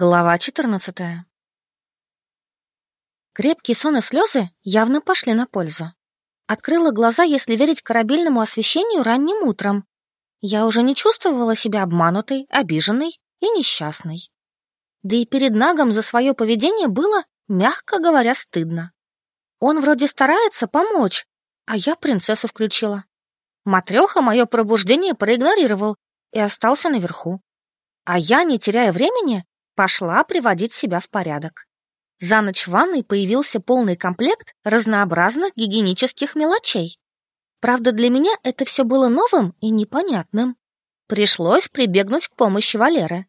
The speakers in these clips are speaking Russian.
Глава 14 Крепкие сон и слезы явно пошли на пользу. Открыла глаза, если верить корабельному освещению ранним утром. Я уже не чувствовала себя обманутой, обиженной и несчастной. Да и перед Нагом за свое поведение было, мягко говоря, стыдно. Он вроде старается помочь, а я принцессу включила. Матреха мое пробуждение проигнорировал и остался наверху. А я, не теряя времени, пошла приводить себя в порядок. За ночь в ванной появился полный комплект разнообразных гигиенических мелочей. Правда, для меня это все было новым и непонятным. Пришлось прибегнуть к помощи Валеры.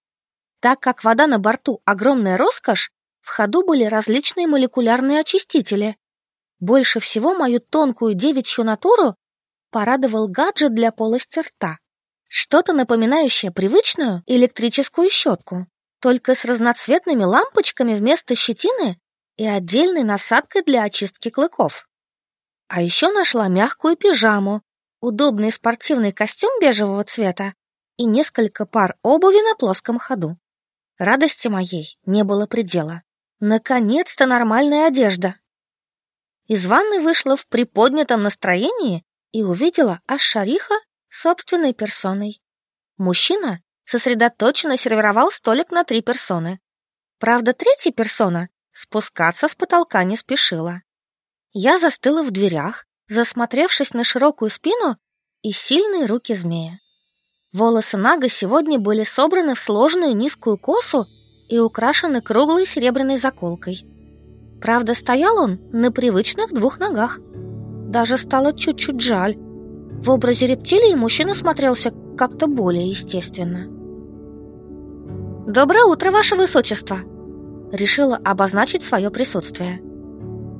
Так как вода на борту огромная роскошь, в ходу были различные молекулярные очистители. Больше всего мою тонкую девичью натуру порадовал гаджет для полости рта. Что-то напоминающее привычную электрическую щетку только с разноцветными лампочками вместо щетины и отдельной насадкой для очистки клыков. А еще нашла мягкую пижаму, удобный спортивный костюм бежевого цвета и несколько пар обуви на плоском ходу. Радости моей не было предела. Наконец-то нормальная одежда. Из ванны вышла в приподнятом настроении и увидела Аш-Шариха собственной персоной. Мужчина сосредоточенно сервировал столик на три персоны. Правда, третья персона спускаться с потолка не спешила. Я застыла в дверях, засмотревшись на широкую спину и сильные руки змея. Волосы Нага сегодня были собраны в сложную низкую косу и украшены круглой серебряной заколкой. Правда, стоял он на привычных двух ногах. Даже стало чуть-чуть жаль. В образе рептилии мужчина смотрелся как-то более естественно. «Доброе утро, ваше высочество!» Решила обозначить свое присутствие.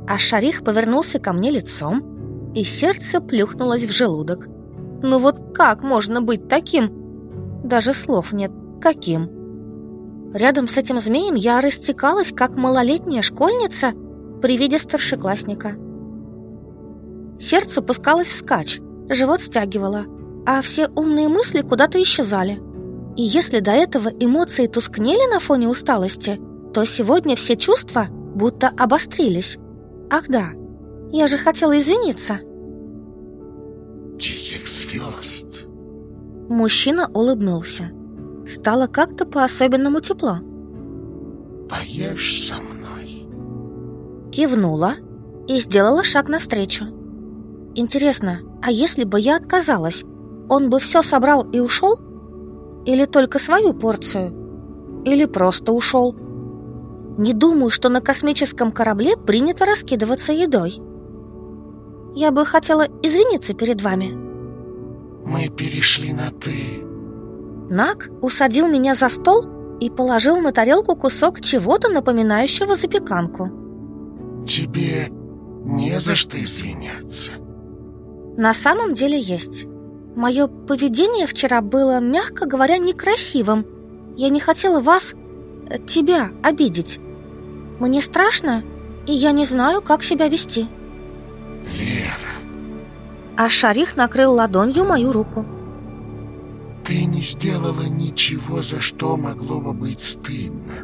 А Шарих повернулся ко мне лицом, и сердце плюхнулось в желудок. «Ну вот как можно быть таким?» Даже слов нет. Каким? Рядом с этим змеем я растекалась, как малолетняя школьница при виде старшеклассника. Сердце пускалось вскачь, живот стягивало, а все умные мысли куда-то исчезали. И если до этого эмоции тускнели на фоне усталости, то сегодня все чувства будто обострились. Ах да, я же хотела извиниться. Тихих звезд. Мужчина улыбнулся. Стало как-то по-особенному тепло. Поешь со мной? Кивнула и сделала шаг навстречу. Интересно, а если бы я отказалась, он бы все собрал и ушел? Или только свою порцию? Или просто ушел? Не думаю, что на космическом корабле принято раскидываться едой. Я бы хотела извиниться перед вами. Мы перешли на «ты». Нак усадил меня за стол и положил на тарелку кусок чего-то напоминающего запеканку. Тебе не за что извиняться. На самом деле есть. Мое поведение вчера было, мягко говоря, некрасивым. Я не хотела вас, э, тебя, обидеть. Мне страшно, и я не знаю, как себя вести. Лера. А Шарих накрыл ладонью мою руку. Ты не сделала ничего, за что могло бы быть стыдно.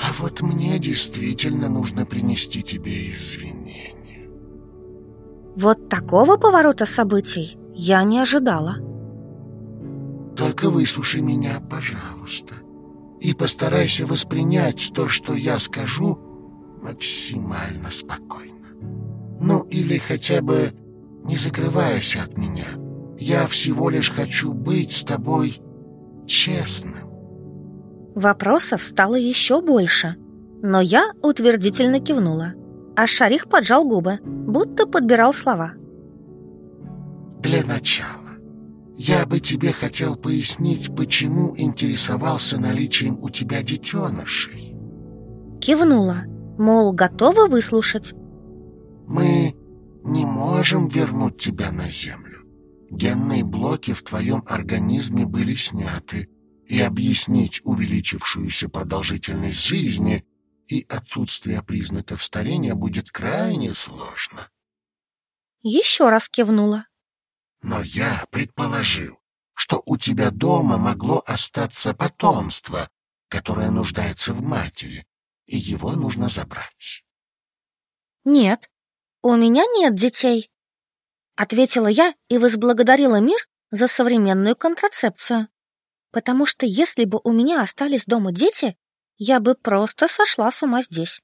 А вот мне действительно нужно принести тебе извинения. Вот такого поворота событий я не ожидала. Только выслушай меня, пожалуйста, и постарайся воспринять то, что я скажу, максимально спокойно. Ну, или хотя бы не закрывайся от меня. Я всего лишь хочу быть с тобой честным. Вопросов стало еще больше, но я утвердительно кивнула, а Шарих поджал губы, будто подбирал слова. Для начала, я бы тебе хотел пояснить, почему интересовался наличием у тебя детенышей. Кивнула, мол, готова выслушать. Мы не можем вернуть тебя на Землю. Генные блоки в твоем организме были сняты, и объяснить увеличившуюся продолжительность жизни и отсутствие признаков старения будет крайне сложно. Еще раз кивнула. Но я предположил, что у тебя дома могло остаться потомство, которое нуждается в матери, и его нужно забрать. «Нет, у меня нет детей», — ответила я и возблагодарила мир за современную контрацепцию. Потому что если бы у меня остались дома дети, я бы просто сошла с ума здесь.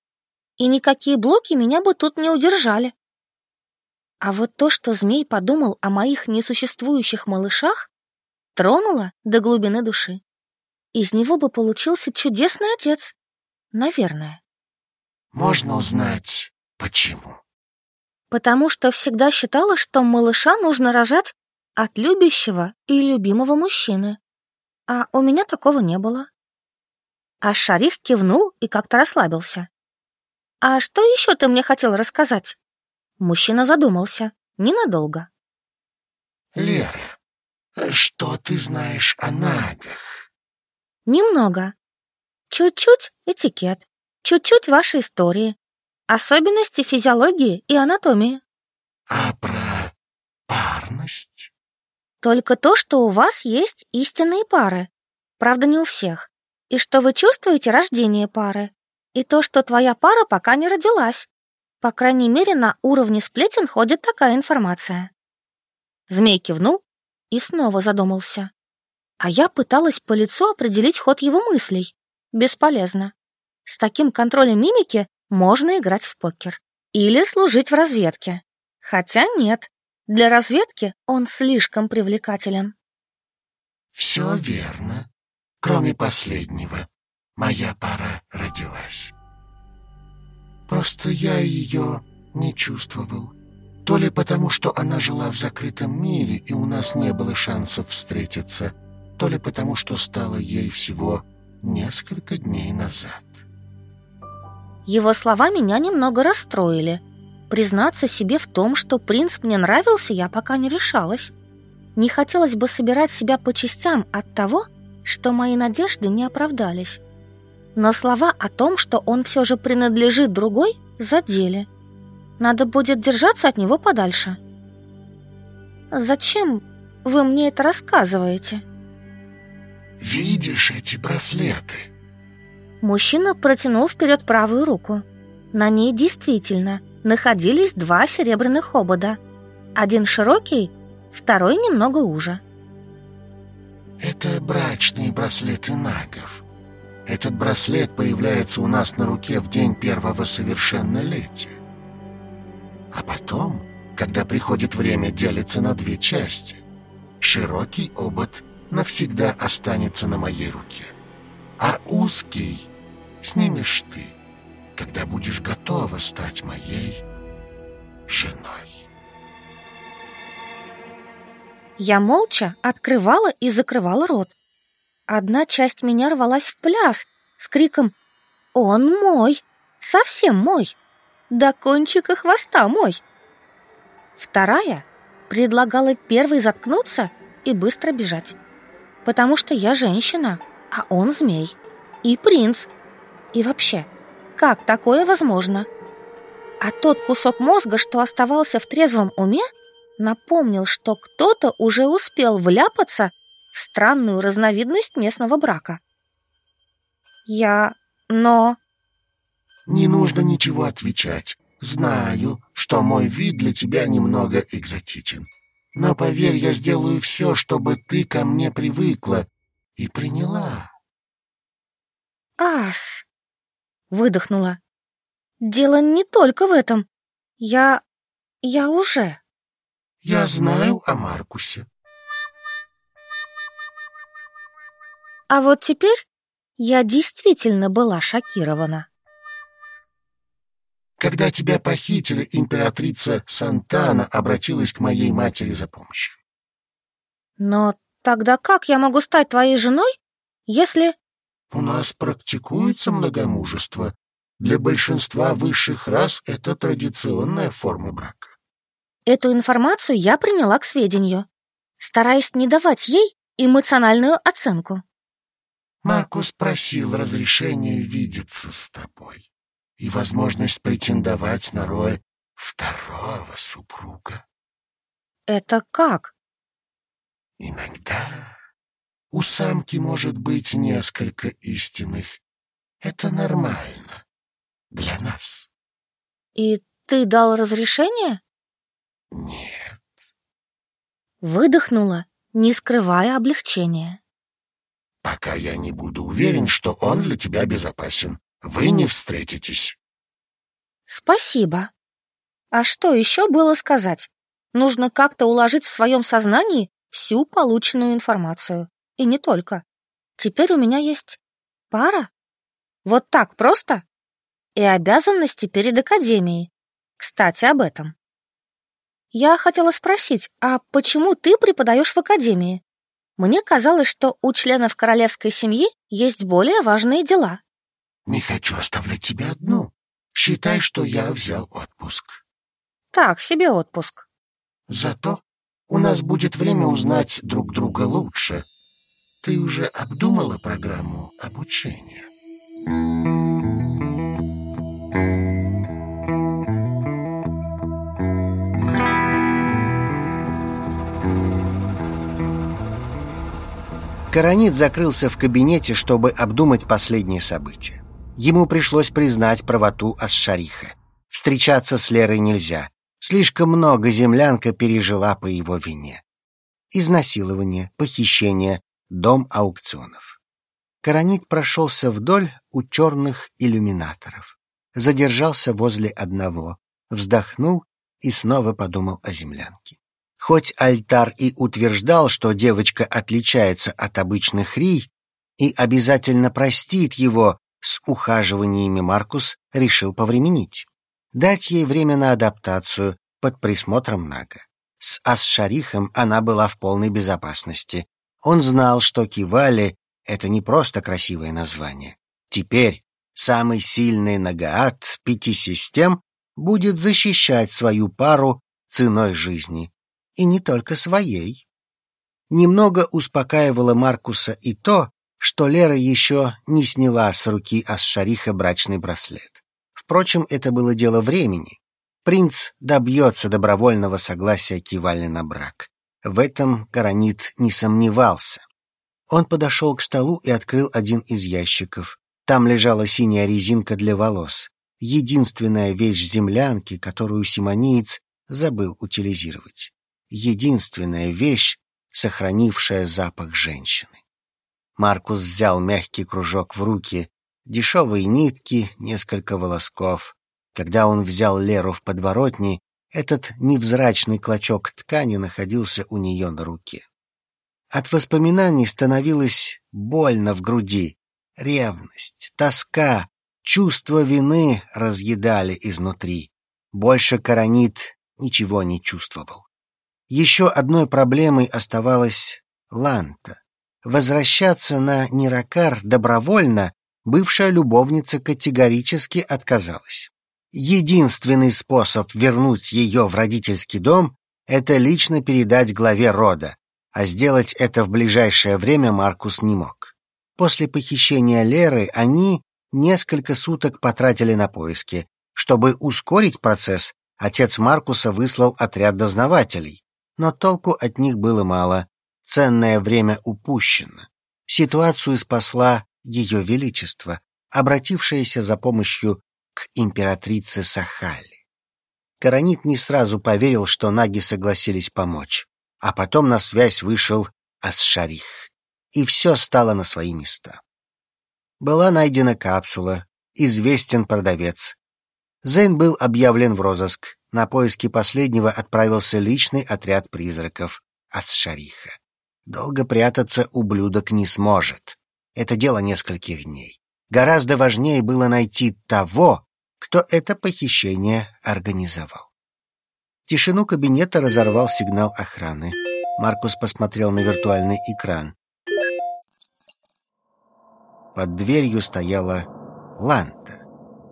И никакие блоки меня бы тут не удержали. А вот то, что змей подумал о моих несуществующих малышах, тронуло до глубины души. Из него бы получился чудесный отец. Наверное. Можно узнать, почему? Потому что всегда считала, что малыша нужно рожать от любящего и любимого мужчины. А у меня такого не было. А Шарих кивнул и как-то расслабился. «А что еще ты мне хотел рассказать?» Мужчина задумался. Ненадолго. «Лера, что ты знаешь о нагах?» «Немного. Чуть-чуть этикет, чуть-чуть вашей истории, особенности физиологии и анатомии». «А про парность?» «Только то, что у вас есть истинные пары. Правда, не у всех. И что вы чувствуете рождение пары. И то, что твоя пара пока не родилась. По крайней мере, на уровне сплетен ходит такая информация. Змей кивнул и снова задумался. А я пыталась по лицу определить ход его мыслей. Бесполезно. С таким контролем мимики можно играть в покер. Или служить в разведке. Хотя нет, для разведки он слишком привлекателен. Все верно, кроме последнего. Моя пара родилась. Просто я ее не чувствовал. То ли потому, что она жила в закрытом мире, и у нас не было шансов встретиться, то ли потому, что стало ей всего несколько дней назад. Его слова меня немного расстроили. Признаться себе в том, что принц мне нравился, я пока не решалась. Не хотелось бы собирать себя по частям от того, что мои надежды не оправдались. Но слова о том, что он все же принадлежит другой, задели. Надо будет держаться от него подальше. Зачем вы мне это рассказываете? Видишь эти браслеты? Мужчина протянул вперед правую руку. На ней действительно находились два серебряных обода. Один широкий, второй немного уже. Это брачные браслеты нагов. Этот браслет появляется у нас на руке в день первого совершеннолетия. А потом, когда приходит время, делится на две части. Широкий обод навсегда останется на моей руке, а узкий снимешь ты, когда будешь готова стать моей женой. Я молча открывала и закрывала рот, Одна часть меня рвалась в пляс с криком «Он мой! Совсем мой! До кончика хвоста мой!» Вторая предлагала первой заткнуться и быстро бежать. Потому что я женщина, а он змей. И принц. И вообще, как такое возможно? А тот кусок мозга, что оставался в трезвом уме, напомнил, что кто-то уже успел вляпаться странную разновидность местного брака. Я... но... Не нужно ничего отвечать. Знаю, что мой вид для тебя немного экзотичен. Но поверь, я сделаю все, чтобы ты ко мне привыкла и приняла. Ас! Выдохнула. Дело не только в этом. Я... я уже... Я знаю о Маркусе. А вот теперь я действительно была шокирована. Когда тебя похитили, императрица Сантана обратилась к моей матери за помощью. Но тогда как я могу стать твоей женой, если... У нас практикуется многомужество. Для большинства высших рас это традиционная форма брака. Эту информацию я приняла к сведению, стараясь не давать ей эмоциональную оценку. Маркус просил разрешения видеться с тобой и возможность претендовать на роль второго супруга. Это как? Иногда у самки может быть несколько истинных. Это нормально для нас. И ты дал разрешение? Нет. Выдохнула, не скрывая облегчения. Пока я не буду уверен, что он для тебя безопасен, вы не встретитесь. Спасибо. А что еще было сказать? Нужно как-то уложить в своем сознании всю полученную информацию. И не только. Теперь у меня есть пара. Вот так просто? И обязанности перед Академией. Кстати, об этом. Я хотела спросить, а почему ты преподаешь в Академии? Мне казалось, что у членов королевской семьи есть более важные дела. Не хочу оставлять тебя одну. Считай, что я взял отпуск. Так себе отпуск. Зато у нас будет время узнать друг друга лучше. Ты уже обдумала программу обучения? Каранит закрылся в кабинете, чтобы обдумать последние события. Ему пришлось признать правоту Асшариха. Встречаться с Лерой нельзя. Слишком много землянка пережила по его вине. Изнасилование, похищение, дом аукционов. Каранит прошелся вдоль у черных иллюминаторов. Задержался возле одного, вздохнул и снова подумал о землянке. Хоть Альтар и утверждал, что девочка отличается от обычных рий и обязательно простит его, с ухаживаниями Маркус решил повременить. Дать ей время на адаптацию под присмотром Нага. С Асшарихом она была в полной безопасности. Он знал, что Кивали — это не просто красивое название. Теперь самый сильный Нагаат пяти систем будет защищать свою пару ценой жизни и не только своей. Немного успокаивало Маркуса и то, что Лера еще не сняла с руки Асшариха брачный браслет. Впрочем, это было дело времени. Принц добьется добровольного согласия Кивали на брак. В этом Каранит не сомневался. Он подошел к столу и открыл один из ящиков. Там лежала синяя резинка для волос. Единственная вещь землянки, которую симониец забыл утилизировать единственная вещь, сохранившая запах женщины. Маркус взял мягкий кружок в руки, дешевые нитки, несколько волосков. Когда он взял Леру в подворотни, этот невзрачный клочок ткани находился у нее на руке. От воспоминаний становилось больно в груди. Ревность, тоска, чувство вины разъедали изнутри. Больше Коронит ничего не чувствовал. Еще одной проблемой оставалась Ланта. Возвращаться на Ниракар добровольно бывшая любовница категорически отказалась. Единственный способ вернуть ее в родительский дом — это лично передать главе рода, а сделать это в ближайшее время Маркус не мог. После похищения Леры они несколько суток потратили на поиски. Чтобы ускорить процесс, отец Маркуса выслал отряд дознавателей но толку от них было мало. Ценное время упущено. Ситуацию спасла Ее Величество, обратившееся за помощью к императрице Сахали. Каранит не сразу поверил, что наги согласились помочь, а потом на связь вышел Асшарих, и все стало на свои места. Была найдена капсула, известен продавец. Зейн был объявлен в розыск, на поиски последнего отправился личный отряд призраков Асшариха. Долго прятаться ублюдок не сможет. Это дело нескольких дней. Гораздо важнее было найти того, кто это похищение организовал. Тишину кабинета разорвал сигнал охраны. Маркус посмотрел на виртуальный экран. Под дверью стояла Ланта.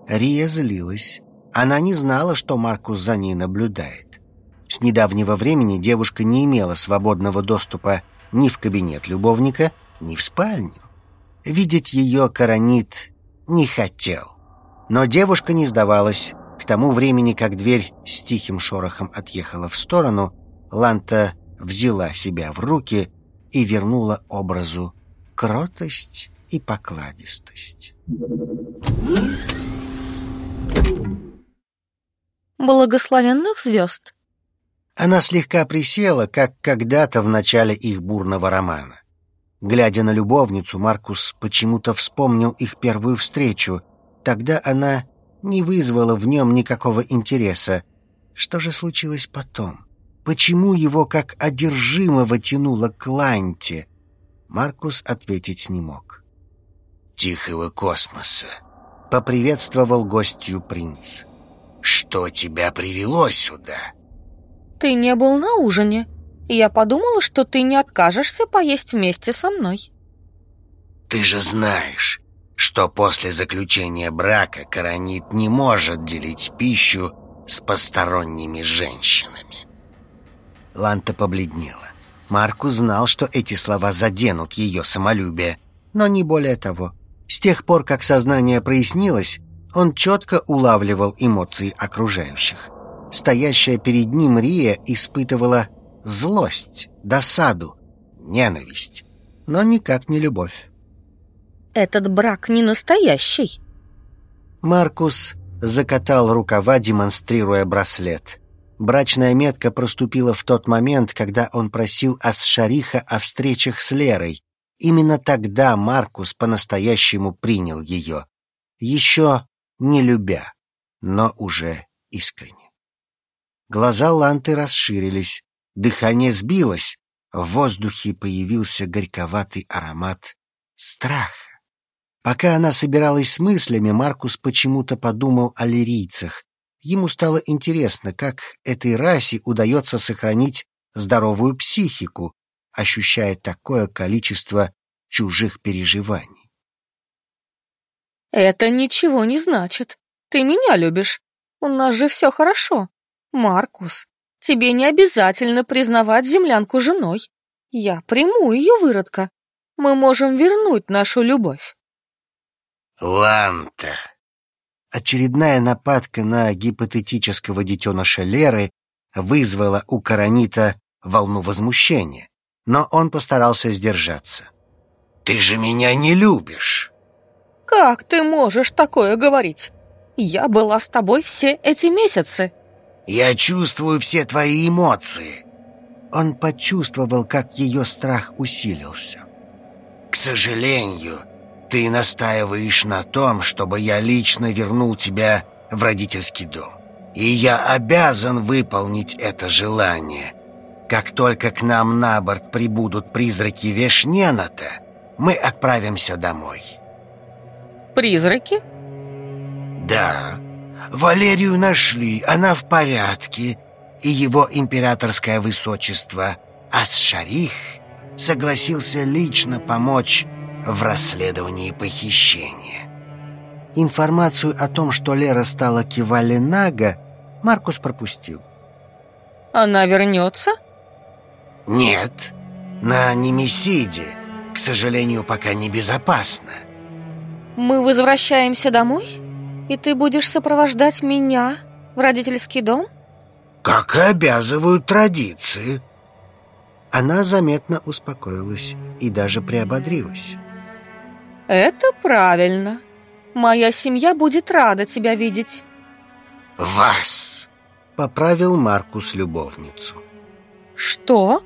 Рия злилась. Она не знала, что Маркус за ней наблюдает. С недавнего времени девушка не имела свободного доступа ни в кабинет любовника, ни в спальню. Видеть ее Коронит не хотел. Но девушка не сдавалась. К тому времени, как дверь с тихим шорохом отъехала в сторону, Ланта взяла себя в руки и вернула образу кротость и покладистость. Благословенных звезд. Она слегка присела, как когда-то в начале их бурного романа. Глядя на любовницу, Маркус почему-то вспомнил их первую встречу. Тогда она не вызвала в нем никакого интереса. Что же случилось потом? Почему его как одержимого тянуло к Ланте? Маркус ответить не мог. «Тихого космоса», — поприветствовал гостью принц. «Что тебя привело сюда?» «Ты не был на ужине. Я подумала, что ты не откажешься поесть вместе со мной». «Ты же знаешь, что после заключения брака Каранит не может делить пищу с посторонними женщинами». Ланта побледнела. Марку знал, что эти слова заденут ее самолюбие, но не более того. С тех пор, как сознание прояснилось, он четко улавливал эмоции окружающих. Стоящая перед ним Рия испытывала злость, досаду, ненависть, но никак не любовь. «Этот брак не настоящий!» Маркус закатал рукава, демонстрируя браслет. Брачная метка проступила в тот момент, когда он просил Асшариха о встречах с Лерой. Именно тогда Маркус по-настоящему принял ее. Еще не любя, но уже искренне. Глаза Ланты расширились, дыхание сбилось, в воздухе появился горьковатый аромат страха. Пока она собиралась с мыслями, Маркус почему-то подумал о лирийцах, Ему стало интересно, как этой расе удается сохранить здоровую психику, ощущая такое количество чужих переживаний. «Это ничего не значит. Ты меня любишь. У нас же все хорошо. Маркус, тебе не обязательно признавать землянку женой. Я приму ее выродка. Мы можем вернуть нашу любовь». «Ланта!» Очередная нападка на гипотетического детеныша Леры вызвала у Каранита волну возмущения, но он постарался сдержаться. «Ты же меня не любишь!» «Как ты можешь такое говорить? Я была с тобой все эти месяцы!» «Я чувствую все твои эмоции!» Он почувствовал, как ее страх усилился. «К сожалению, ты настаиваешь на том, чтобы я лично вернул тебя в родительский дом. И я обязан выполнить это желание. Как только к нам на борт прибудут призраки Вешнената, мы отправимся домой. Призраки? Да. Валерию нашли, она в порядке. И его императорское высочество Асшарих согласился лично помочь в расследовании похищения. Информацию о том, что Лера стала Кивали Нага, Маркус пропустил. Она вернется? Нет, на Немесиде, к сожалению, пока небезопасно. Мы возвращаемся домой? И ты будешь сопровождать меня в родительский дом? Как и обязывают традиции. Она заметно успокоилась и даже приободрилась. Это правильно. Моя семья будет рада тебя видеть. Вас, поправил Маркус любовницу. Что?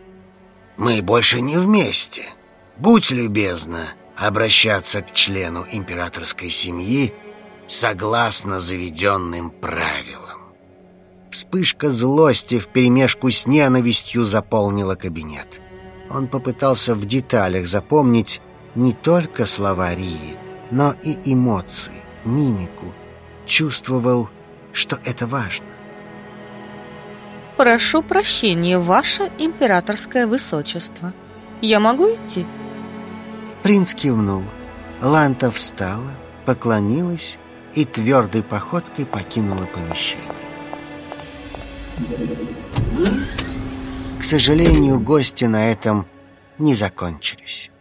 Мы больше не вместе. Будь любезна обращаться к члену императорской семьи согласно заведенным правилам. Вспышка злости вперемешку с ненавистью заполнила кабинет. Он попытался в деталях запомнить не только слова Рии, но и эмоции, мимику. Чувствовал, что это важно. «Прошу прощения, ваше императорское высочество. Я могу идти?» Принц кивнул. Ланта встала, поклонилась и твердой походкой покинула помещение. К сожалению, гости на этом не закончились.